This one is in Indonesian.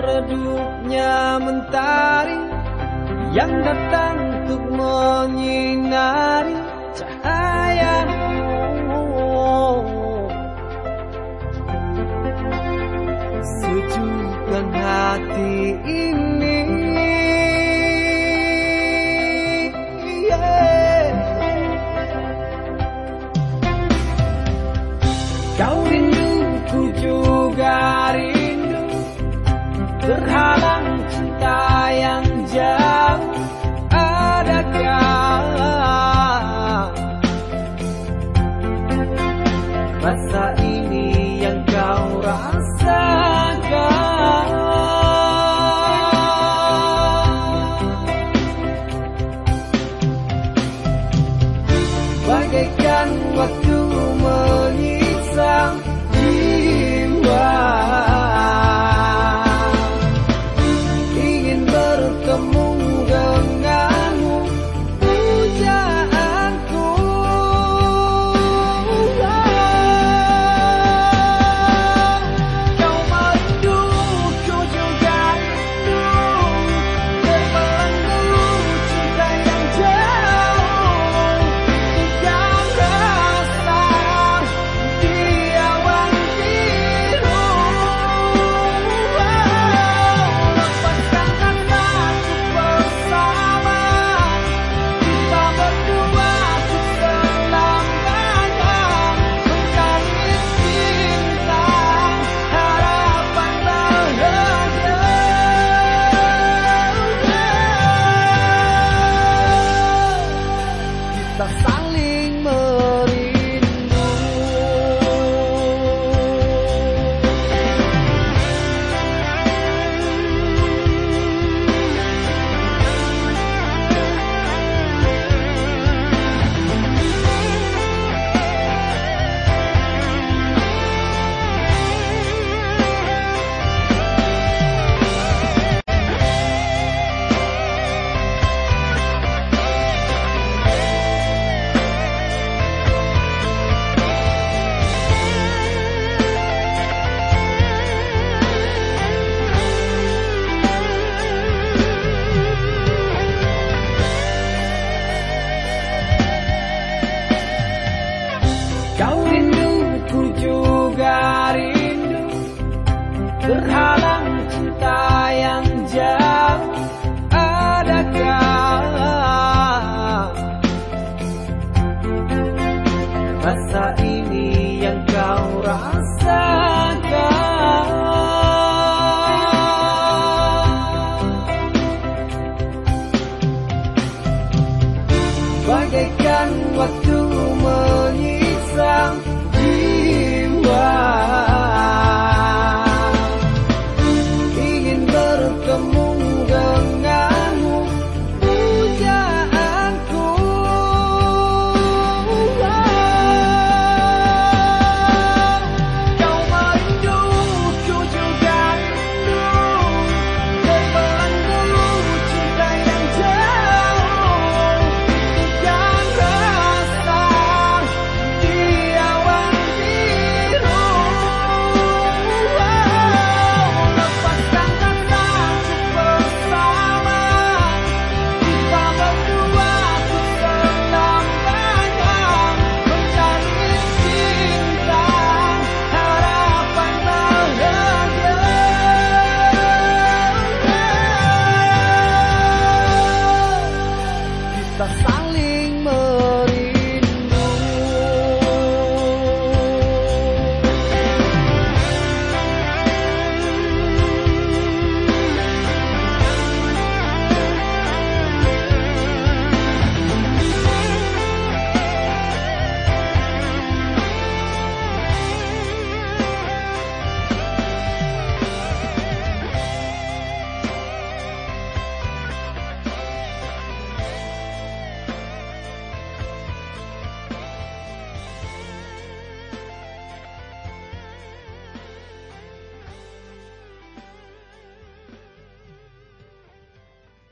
redupnya mentari yang datang untuk menyinari cahaya. Sejukkan hati ini. look how terhalang cinta yang jauh adakah rasa ini yang kau rasakan? Bagaikan waktu menyiksa